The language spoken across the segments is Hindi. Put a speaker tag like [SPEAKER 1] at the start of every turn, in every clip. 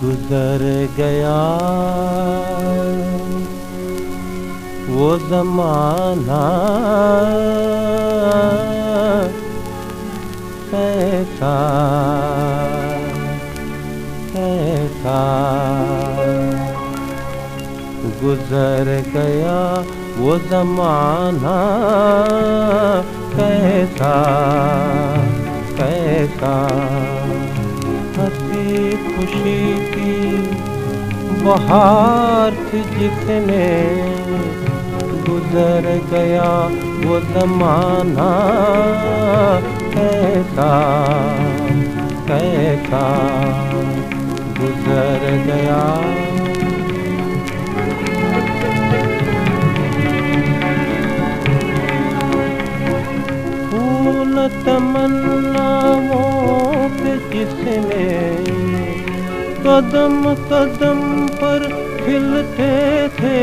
[SPEAKER 1] गुजर गया। वो जमाना कैसा कैसा गुजर गया वो जमाना कैसा बहार थी जिसमें गुजर गया वो जमाना। कैसा कैसा गुजर गया। फूल तमन्नाओं पे जिसने कदम कदम पर खिलते थे।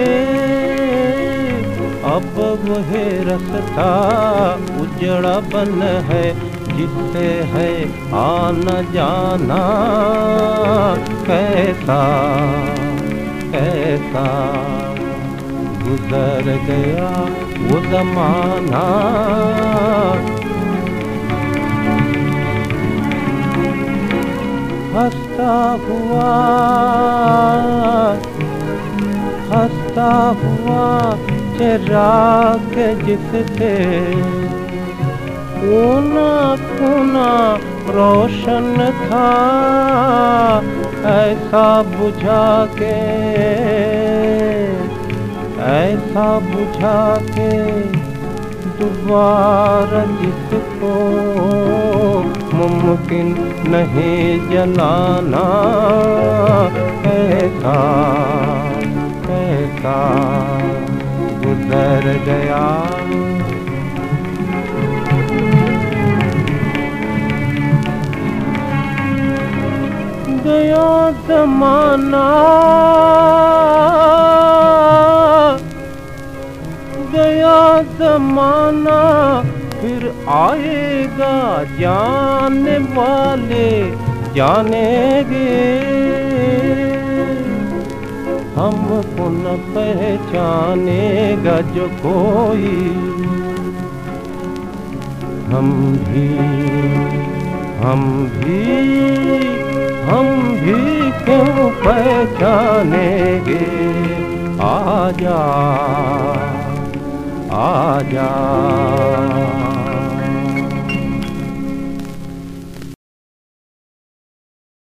[SPEAKER 1] अब वह रास्ता उजड़ा बन है, जिससे है आना जाना। कैसा कैसा गुजर गया वो जमाना। हंसता हुआ हंसता हुआ चिराग जिससे कोना कोना रोशन था, ऐसा बुझा के, ऐसा बुझा के दोबारा जिसको मुमकिन नहीं जलाना। ऐसा ऐसा गुजर गया। गया जमाना। गया जमाना। फिर आएगा जाने वाले, जानेंगे। हमको न पहचानेगा जो कोई। हम भी हम भी हम भी क्यों पहचानेंगे? आजा आजा।